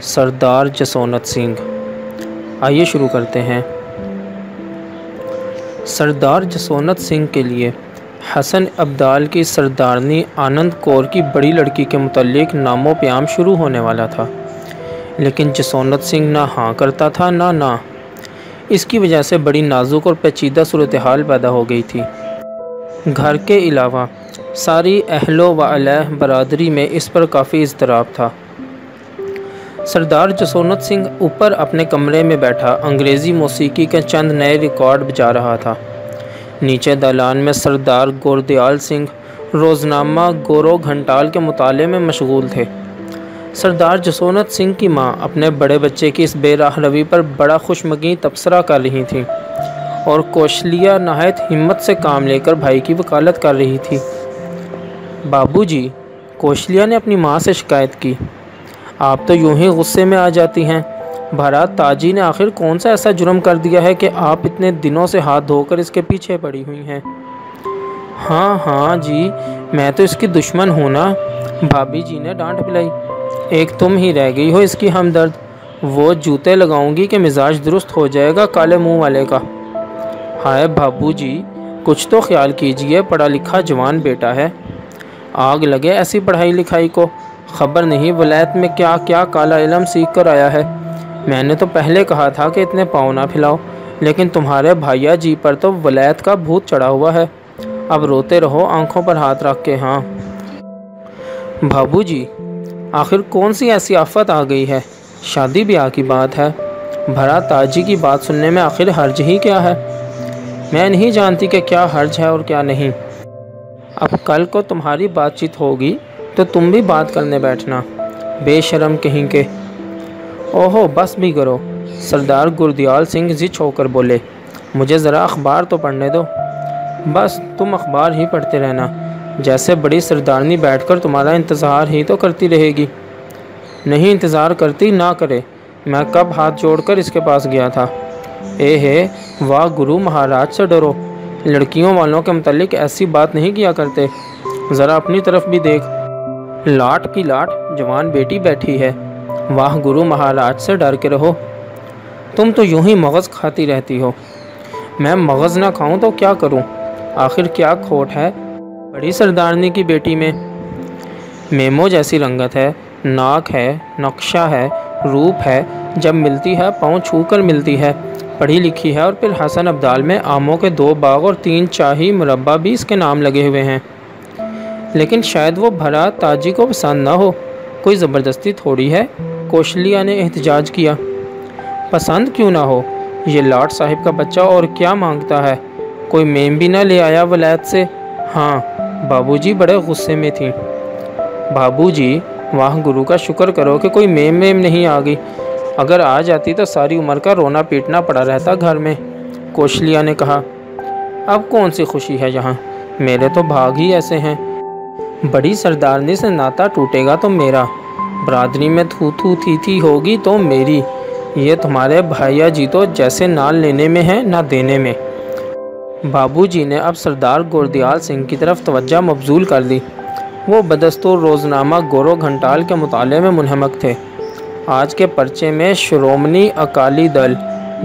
سردار جسونت سنگھ۔ آئیے شروع کرتے ہیں۔ سردار جسونت سنگھ کے لیے حسن ابدال کی سردارنی آنند کور کی بڑی لڑکی کے متعلق نام و پیام شروع ہونے والا تھا۔ لیکن جسونت سنگھ نہ ہاں کرتا تھا نہ نہ۔ اس کی وجہ سے بڑی نازک اور پیچیدہ صورتحال پیدا ہو گئی تھی۔ گھر کے علاوہ ساری اہل و علیہ برادری میں اس پر کافی اضطراب تھا۔ سردار جسونت سنگھ اوپر اپنے کمرے میں بیٹھا، انگریزی موسیقی کے چند نئے ریکارڈ بجا رہا تھا۔ نیچے دالان میں سردار گوردیال سنگھ روزنامہ گورو گھنٹال کے مطالعے میں مشغول تھے۔ سردار جسونت سنگھ کی ماں اپنے بڑے بچے کی اس بے راہ روی پر بڑا خوشمگی تبصرہ کر رہی تھیں اور کوشلیہ نہایت ہمت سے کام لے کر بھائی کی وکالت کر رہی تھی۔ بابو جی کوشلیہ نے اپنی ماں سے شکایت کی۔ آپ تو یوں ہی غصے میں آ جاتی ہیں۔ بھارات تاجی نے آخر کون سا ایسا جرم کر دیا ہے کہ آپ اتنے دنوں سے ہاتھ دھو کر اس کے پیچھے پڑی ہوئی ہیں؟ ہاں ہاں جی میں تو اس کی دشمن ہوں نا۔ بھابھی جی نے ڈانٹ پلائی۔ ایک تم ہی رہ گئی ہو اس کی ہمدرد۔ وہ جوتے لگاؤں گی کہ مزاج درست ہو جائے گا کالے منہ والے کا۔ ہائے بھابو جی کچھ تو خیال کیجیے، پڑھا لکھا جوان بیٹا ہے۔ آگ لگے ایسی پڑھائی لکھائی کو۔ خبر نہیں، ولایت میں کیا کیا کالا علم سیکھ کر آیا ہے۔ میں نے تو پہلے کہا تھا کہ اتنے پاؤں نہ پھیلاؤ، لیکن تمہارے بھائیا جی پر تو ولایت کا بھوت چڑھا ہوا ہے۔ اب روتے رہو، آنکھوں پر ہاتھ رکھ کے ہاں۔ بھابو جی آخر کون سی ایسی آفت آ گئی ہے؟ شادی بیاہ کی بات ہے۔ بھرا تاجی کی بات سننے میں آخر حرج ہی کیا ہے؟ میں نہیں جانتی کہ کیا حرج ہے اور کیا نہیں۔ اب کل کو تمہاری بات چیت ہوگی۔ تو تم بھی بات کرنے بیٹھنا۔ بے شرم کہیں کے اوہو، بس بھی کرو۔ سردار گردیال سنگھ زچ ہو کر بولے، مجھے ذرا اخبار تو پڑھنے دو۔ بس، تم اخبار ہی پڑھتے رہنا۔ جیسے بڑی سردارنی بیٹھ کر تمہارا انتظار ہی تو کرتی رہے گی۔ نہیں انتظار کرتی نہ کرے، میں کب ہاتھ جوڑ کر اس کے پاس گیا تھا۔ اے ہے، واہ گرو مہاراج، سے ڈرو۔ لڑکیوں والوں کے متعلق ایسی بات نہیں کیا کرتے۔ ذرا اپنی طرف بھی دیکھ۔ لاٹ کی لاٹ جوان بیٹی بیٹھی ہے۔ واہ گرو مہاراج سے ڈر کے رہو۔ تم تو یوں ہی مغز کھاتی رہتی ہو۔ میں مغز نہ کھاؤں تو کیا کروں؟ آخر کیا کھوٹ ہے بڑی سردارنی کی بیٹی میں۔ میمو جیسی رنگت ہے، ناک ہے، نقشہ ہے، روپ ہے۔ جب ملتی ہے، پاؤں چھو کر ملتی ہے۔ پڑھی لکھی ہے اور پھر حسن ابدال میں آموں کے دو باغ اور تین چاہی مربع بھی اس کے نام لگے ہوئے ہیں۔ لیکن شاید وہ بھرا تاجی کو پسند نہ ہو۔ کوئی زبردستی تھوڑی ہے۔ کوشلیہ نے احتجاج کیا۔ پسند کیوں نہ ہو؟ یہ لاٹ صاحب کا بچہ اور کیا مانگتا ہے؟ کوئی میم بھی نہ لے آیا ولایت سے؟ ہاں بابو جی بڑے غصے میں تھیں۔ بابو جی واہ، گرو کا شکر کرو کہ کوئی میم میم نہیں آ گئی۔ اگر آ جاتی تو ساری عمر کا رونا پیٹنا پڑا رہتا گھر میں۔ کوشلیہ نے کہا، اب کون سی خوشی ہے یہاں؟ میرے تو بھاگ ہی ایسے ہیں۔ بڑی سردارنی سے ناتا ٹوٹے گا تو میرا۔ برادری میں تھو تھو تھی تھی ہوگی تو میری۔ یہ تمہارے بھائیا جی تو جیسے نال لینے میں ہیں، نہ دینے میں۔ بابو جی نے اب سردار گوردیال سنگھ کی طرف توجہ مبزول کر دی وہ بدستور روزنامہ گورو گھنٹال کے مطالعے میں منہمک تھے۔ آج کے پرچے میں شرومنی اکالی دل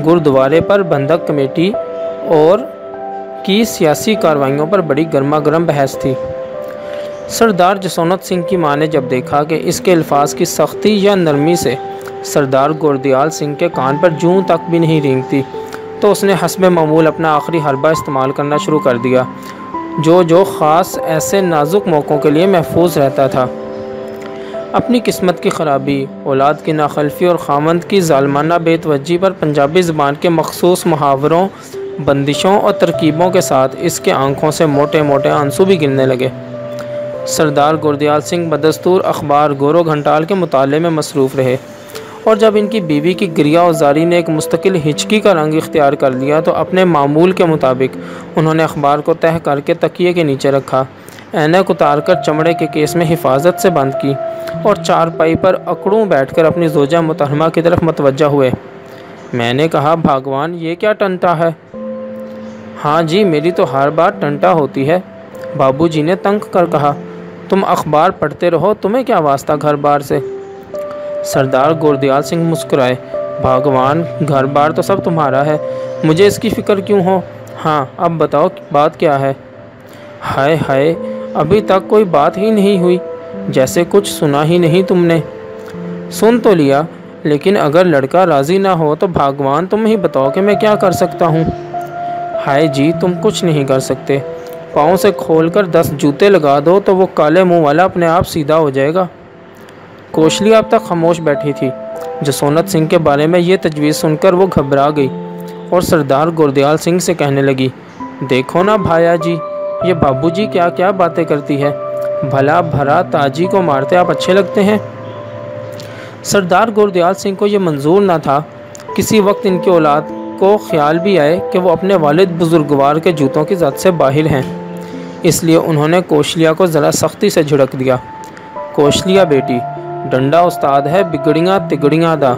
گردوارے پر بندھک کمیٹی اور کی سیاسی کاروائیوں پر بڑی گرما گرم بحث تھی۔ سردار جسونت سنگھ کی ماں نے جب دیکھا کہ اس کے الفاظ کی سختی یا نرمی سے سردار گوردیال سنگھ کے کان پر جوں تک بھی نہیں رینگتی، تو اس نے حسب معمول اپنا آخری حربہ استعمال کرنا شروع کر دیا۔ جو جو خاص ایسے نازک موقعوں کے لیے محفوظ رہتا تھا۔ اپنی قسمت کی خرابی، اولاد کی ناخلفی اور خامند کی ظالمانہ بے توجہی پر پنجابی زبان کے مخصوص محاوروں، بندشوں اور ترکیبوں کے ساتھ اس کے آنکھوں سے موٹے موٹے آنسو بھی گرنے لگے۔ سردار گردیال سنگھ بدستور اخبار گورو گھنٹال کے مطالعے میں مصروف رہے۔ اور جب ان کی بیوی کی گریا زاری نے ایک مستقل ہچکی کا رنگ اختیار کر لیا تو اپنے معمول کے مطابق انہوں نے اخبار کو تہہ کر کے تکیے کے نیچے رکھا۔ اینک اتار کر چمڑے کے کیس میں حفاظت سے بند کی اور چار پائی پر اکڑوں بیٹھ کر اپنی زوجہ متحمہ کی طرف متوجہ ہوئے۔ میں نے کہا بھاگوان یہ کیا ٹنٹا ہے؟ ہاں جی میری تو ہر بار ٹنٹا ہوتی ہے۔ بابو جی نے تنگ کر کہا۔ تم اخبار پڑھتے رہو، تمہیں کیا واسطہ گھر بار سے؟ سردار گوردیال سنگھ مسکرائے، بھگوان، گھر بار تو سب تمہارا ہے، مجھے اس کی فکر کیوں ہو؟ ہاں اب بتاؤ بات کیا ہے؟ ہائے ہائے، ابھی تک کوئی بات ہی نہیں ہوئی، جیسے کچھ سنا ہی نہیں تم نے۔ سن تو لیا، لیکن اگر لڑکا راضی نہ ہو تو بھگوان تم ہی بتاؤ کہ میں کیا کر سکتا ہوں۔ ہائے جی تم کچھ نہیں کر سکتے۔ پاؤں سے کھول کر دس جوتے لگا دو تو وہ کالے منہ والا اپنے آپ سیدھا ہو جائے گا۔ کوشلی اب تک خاموش بیٹھی تھی۔ جسونت سنگھ کے بارے میں یہ تجویز سن کر وہ گھبرا گئی اور سردار گوردیال سنگھ سے کہنے لگی، دیکھو نا بھایا جی یہ بابو جی کیا کیا باتیں کرتی ہے بھلا بھرا تاجی کو مارتے آپ اچھے لگتے ہیں؟ سردار گوردیال سنگھ کو یہ منظور نہ تھا۔ کسی وقت ان کی اولاد کو خیال بھی آئے کہ وہ اپنے والد بزرگوار کے جوتوں کی ذات سے باہر ہیں۔ اس لیے انہوں نے کوشلیا کو ذرا سختی سے جھڑک دیا۔ کوشلیا بیٹی، ڈنڈا استاد ہے، بگڑیاں تگڑیاں دا۔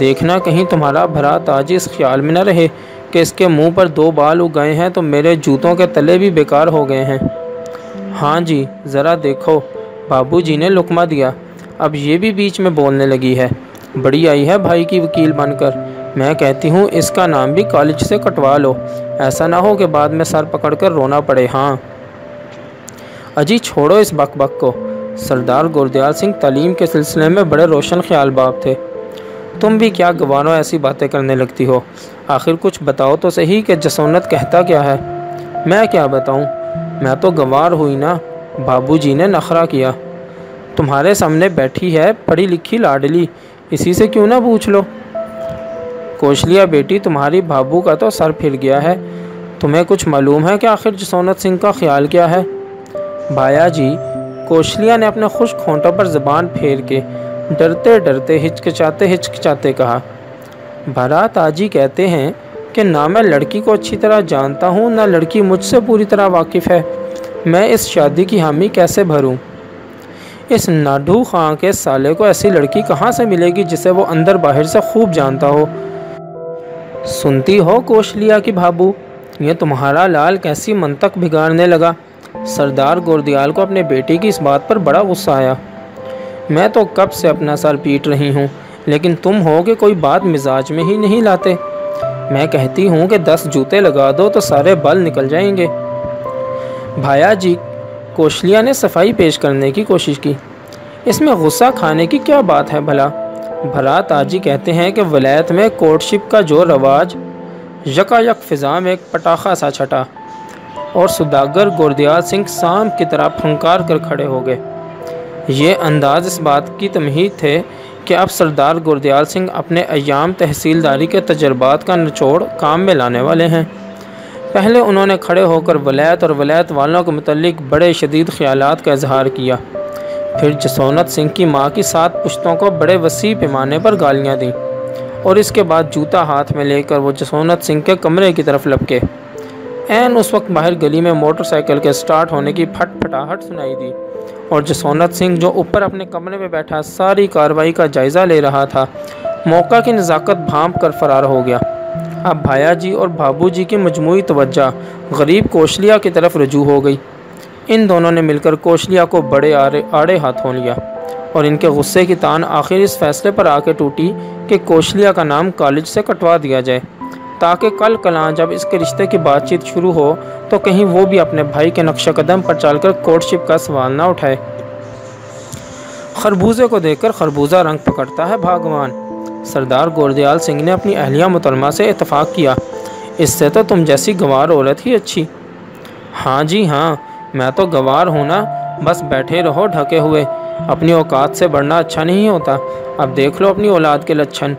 دیکھنا کہیں تمہارا بھرا تاج اس خیال میں نہ رہے کہ اس کے منہ پر دو بال اگائے ہیں تو میرے جوتوں کے تلے بھی بیکار ہو گئے ہیں۔ ہاں جی ذرا دیکھو، بابو جی نے لکمہ دیا۔ اب یہ بھی بیچ میں بولنے لگی ہے۔ بڑی آئی ہے بھائی کی وکیل بن کر۔ میں کہتی ہوں، اس کا نام بھی کالج سے کٹوا لو۔ ایسا نہ ہو کہ بعد میں سر پکڑ کر رونا پڑے۔ ہاں۔ اجی چھوڑو اس بک بک کو۔ سردار گوردیال سنگھ تعلیم کے سلسلے میں بڑے روشن خیال باپ تھے۔ تم بھی کیا گوانو ایسی باتیں کرنے لگتی ہو؟ آخر کچھ بتاؤ تو صحیح کہ جسونت کہتا کیا ہے۔ میں کیا بتاؤں؟ میں تو گوار ہوئی نا۔ بابو جی نے نخرا کیا۔ تمہارے سامنے بیٹھی ہے پڑھی لکھی لاڈلی۔ اسی سے کیوں نہ پوچھ لو؟ کوشلیا بیٹی، تمہاری بابو کا تو سر پھر گیا ہے۔ تمہیں کچھ معلوم ہے کہ آخر جسونت سنگھ کا خیال کیا ہے؟ بھایا جی کوشلیا نے اپنے خوش کھونٹوں پر زبان پھیر کے ڈرتے ڈرتے ہچکچاتے ہچکچاتے کہا بھرات آجی کہتے ہیں کہ نہ میں لڑکی کو اچھی طرح جانتا ہوں، نہ لڑکی مجھ سے پوری طرح واقف ہے۔ میں اس شادی کی حامی کیسے بھروں؟ اس ناڈو خاں کے سالے کو ایسی لڑکی کہاں سے ملے گی جسے وہ اندر باہر سے خوب جانتا ہو؟ سنتی ہو کوشلیا کی بھابو، یہ تمہارا لال کیسی منطق بگاڑنے لگا۔ سردار گوردیال کو اپنے بیٹی کی اس بات پر بڑا غصہ آیا۔ میں تو کب سے اپنا سر پیٹ رہی ہوں، لیکن تم ہو کہ کوئی بات مزاج میں ہی نہیں لاتے۔ میں کہتی ہوں کہ دس جوتے لگا دو تو سارے بل نکل جائیں گے۔ بھایا جی کوشلیا نے صفائی پیش کرنے کی کوشش کی۔ اس میں غصہ کھانے کی کیا بات ہے بھلا؟ بھلا تاجی کہتے ہیں کہ ولایت میں کورٹ شپ کا جو رواج یکا یک فضا میں ایک پٹاخہ سا چھٹا۔ اور سداگر گوردیال سنگھ سام کی طرح پھنکار کر کھڑے ہو گئے۔ یہ انداز اس بات کی تمہید تھے کہ اب سردار گوردیال سنگھ اپنے ایام تحصیلداری کے تجربات کا نچوڑ کام میں لانے والے ہیں۔ پہلے انہوں نے کھڑے ہو کر ولیت اور ولیت والوں کے متعلق بڑے شدید خیالات کا اظہار کیا۔ پھر جسونت سنگھ کی ماں کی سات پشتوں کو بڑے وسیع پیمانے پر گالیاں دیں اور اس کے بعد جوتا ہاتھ میں لے کر وہ جسونت سنگھ کے کمرے کی طرف لپکے۔ این اس وقت باہر گلی میں موٹر سائیکل کے سٹارٹ ہونے کی پھٹ پھٹاہٹ سنائی دی اور جسونت سنگھ جو اوپر اپنے کمرے میں بیٹھا ساری کاروائی کا جائزہ لے رہا تھا، موقع کی نزاکت بھانپ کر فرار ہو گیا۔ اب بھایا جی اور بابو جی کی مجموعی توجہ غریب کوشلیا کی طرف رجوع ہو گئی۔ ان دونوں نے مل کر کوشلیا کو بڑے آڑے آڑے ہاتھوں لیا اور ان کے غصے کی تان آخر اس فیصلے پر آ کے ٹوٹی کہ کوشلیا کا نام کالج سے کٹوا دیا جائے۔ تاکہ کل کلاں جب اس کے رشتے کی بات چیت شروع ہو تو کہیں وہ بھی اپنے بھائی کے نقش قدم پر چال کر کورٹ شپ کا سوال نہ اٹھائے۔ خربوزے کو دیکھ کر خربوزہ رنگ پکڑتا ہے بھاگوان۔ سردار گوردیال سنگھ نے اپنی اہلیہ مترمہ سے اتفاق کیا۔ اس سے تو تم جیسی گوار عورت ہی اچھی۔ ہاں جی ہاں میں تو گوار ہوں نا، بس بیٹھے رہو ڈھکے ہوئے۔ اپنی اوقات سے بڑھنا اچھا نہیں ہوتا۔ اب دیکھ لو اپنی اولاد کے لچھن۔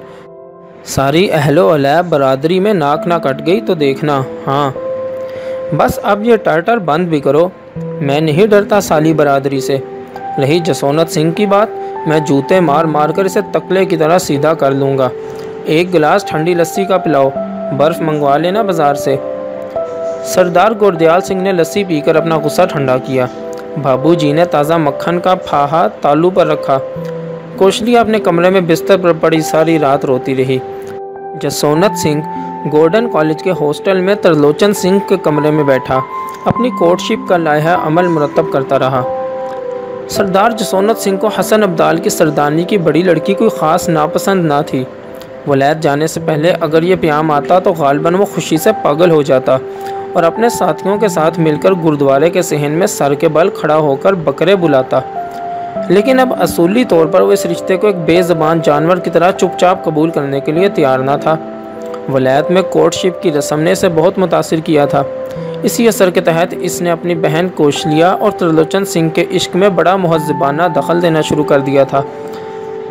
ساری اہل و علیب برادری میں ناک نہ کٹ گئی تو دیکھنا ہاں۔ بس اب یہ ٹرٹر بند بھی کرو۔ میں نہیں ڈرتا سالی برادری سے۔ رہی جسونت سنگھ کی بات، میں جوتے مار مار کر اسے تکلے کی طرح سیدھا کر لوں گا۔ ایک گلاس ٹھنڈی لسی کا پلاؤ، برف منگوا لینا بازار سے۔ سردار گوردیال سنگھ نے لسی پی کر اپنا غصہ ٹھنڈا کیا۔ بابو جی نے تازہ مکھن کا پھاہا تالو پر رکھا۔ کوشلی اپنے کمرے میں بستر پر پڑی ساری رات روتی رہی۔ جسونت سنگھ گورڈن کالج کے ہاسٹل میں ترلوچن سنگھ کے کمرے میں بیٹھا۔ اپنی کورٹ شپ کا لائحہ عمل مرتب کرتا رہا۔ سردار جسونت سنگھ کو حسن عبدال کی سردانی کی بڑی لڑکی کوئی خاص ناپسند نہ تھی۔ ولید جانے سے پہلے اگر یہ پیام آتا تو غالباً وہ خوشی سے پاگل ہو جاتا اور اپنے ساتھیوں کے ساتھ مل کر گردوارے کے صحن میں سر کے بل کھڑا ہو کر بکرے بلاتا۔ لیکن اب اصولی طور پر وہ اس رشتے کو ایک بے زبان جانور کی طرح چپ چاپ قبول کرنے کے لیے تیار نہ تھا۔ ولایت میں کورٹ شپ کی رسم نے اسے بہت متاثر کیا تھا۔ اسی اثر کے تحت اس نے اپنی بہن کوشلیا اور ترلوچن سنگھ کے عشق میں بڑا مہذبانہ دخل دینا شروع کر دیا تھا۔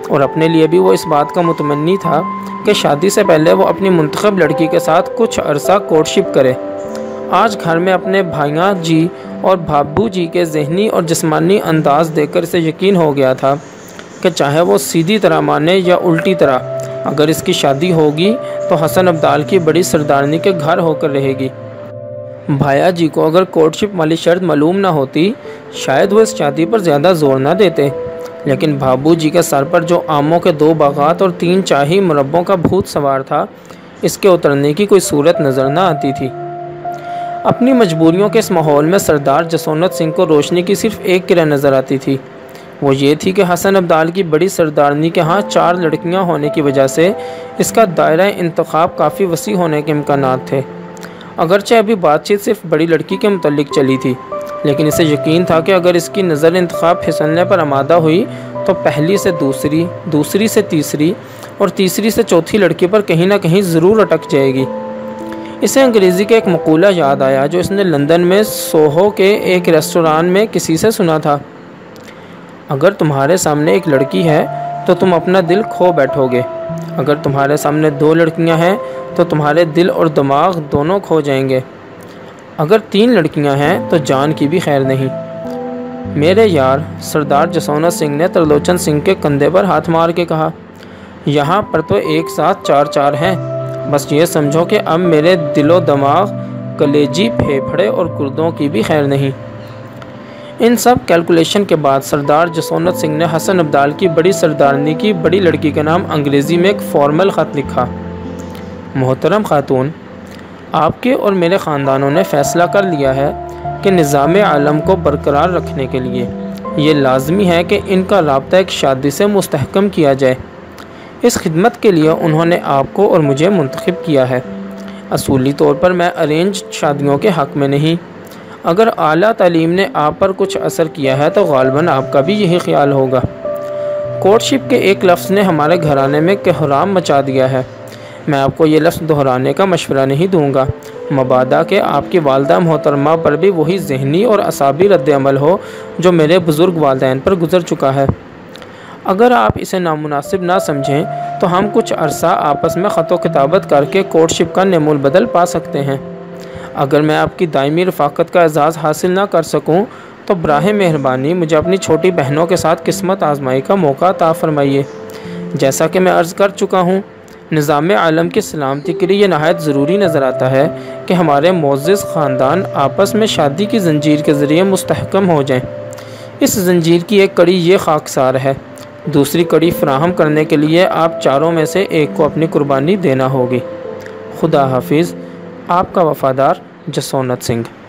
اور اپنے لیے بھی وہ اس بات کا متمنی تھا کہ شادی سے پہلے وہ اپنی منتخب لڑکی کے ساتھ کچھ عرصہ کورٹ شپ کرے۔ آج گھر میں اپنے بھائیاں جی اور بھابو جی کے ذہنی اور جسمانی انداز دیکھ کر اسے یقین ہو گیا تھا کہ چاہے وہ سیدھی طرح مانے یا الٹی طرح، اگر اس کی شادی ہوگی تو حسن عبدال کی بڑی سردارنی کے گھر ہو کر رہے گی۔ بھایا جی کو اگر کورٹ شپ والی شرط معلوم نہ ہوتی، شاید وہ اس شادی پر زیادہ زور نہ دیتے۔ لیکن بھابو جی کے سر پر جو آموں کے دو باغات اور تین چاہی مربوں کا بھوت سوار تھا، اس کے اترنے کی کوئی صورت نظر نہ آتی تھی۔ اپنی مجبوریوں کے اس ماحول میں سردار جسونت سنگھ کو روشنی کی صرف ایک کرہ نظر آتی تھی۔ وہ یہ تھی کہ حسن عبدال کی بڑی سردارنی کے ہاں چار لڑکیاں ہونے کی وجہ سے اس کا دائرہ انتخاب کافی وسیع ہونے کے امکانات تھے۔ اگرچہ ابھی بات چیت صرف بڑی لڑکی کے متعلق چلی تھی، لیکن اسے یقین تھا کہ اگر اس کی نظر انتخاب پھسلنے پر آمادہ ہوئی تو پہلی سے دوسری دوسری سے تیسری اور تیسری سے چوتھی لڑکی پر کہیں نہ کہیں ضرور اٹک جائے گی۔ اسے انگریزی کا ایک مقولہ یاد آیا جو اس نے لندن میں سوہو کے ایک ریسٹوران میں کسی سے سنا تھا۔ اگر تمہارے سامنے ایک لڑکی ہے تو تم اپنا دل کھو بیٹھو گے۔ اگر تمہارے سامنے دو لڑکیاں ہیں تو تمہارے دل اور دماغ دونوں کھو جائیں گے۔ اگر تین لڑکیاں ہیں تو جان کی بھی خیر نہیں۔ میرے یار، سردار جسونا سنگھ نے ترلوچن سنگھ کے کندھے پر ہاتھ مار کے کہا، یہاں پر تو ایک ساتھ چار چار ہیں۔ بس یہ سمجھو کہ اب میرے دل و دماغ کلیجی پھیپھڑے اور کردوں کی بھی خیر نہیں۔ ان سب کیلکولیشن کے بعد سردار جسونت سنگھ نے حسن عبدال کی بڑی سردارنی کی بڑی لڑکی کا نام انگریزی میں ایک فارمل خط لکھا۔ محترم خاتون، آپ کے اور میرے خاندانوں نے فیصلہ کر لیا ہے کہ نظام عالم کو برقرار رکھنے کے لیے۔ یہ لازمی ہے کہ ان کا رابطہ ایک شادی سے مستحکم کیا جائے۔ اس خدمت کے لیے انہوں نے آپ کو اور مجھے منتخب کیا ہے۔ اصولی طور پر میں ارینج شادیوں کے حق میں نہیں۔ اگر اعلیٰ تعلیم نے آپ پر کچھ اثر کیا ہے تو غالباً آپ کا بھی یہی خیال ہوگا۔ کورٹ شپ کے ایک لفظ نے ہمارے گھرانے میں کہرام مچا دیا ہے۔ میں آپ کو یہ لفظ دہرانے کا مشورہ نہیں دوں گا۔ مبادہ کہ آپ کی والدہ محترمہ پر بھی وہی ذہنی اور اعصابی رد عمل ہو جو میرے بزرگ والدین پر گزر چکا ہے۔ اگر آپ اسے نامناسب نہ سمجھیں، تو ہم کچھ عرصہ آپس میں خط و کتابت کر کے کورٹ شپ کا نمول بدل پا سکتے ہیں۔ اگر میں آپ کی دائمی رفاقت کا اعزاز حاصل نہ کر سکوں، تو براہ مہربانی مجھے اپنی چھوٹی بہنوں کے ساتھ قسمت آزمائی کا موقع عطا فرمائیے۔ جیسا کہ میں عرض کر چکا ہوں، نظام عالم کی سلامتی کے لیے یہ نہایت ضروری نظر آتا ہے کہ ہمارے معزز خاندان آپس میں شادی کی زنجیر کے ذریعے مستحکم ہو جائیں۔ اس زنجیر کی ایک کڑی یہ خاکسار ہے۔ دوسری کڑی فراہم کرنے کے لیے آپ چاروں میں سے ایک کو اپنی قربانی دینا ہوگی۔ خدا حافظ۔ آپ کا وفادار جسونت سنگھ۔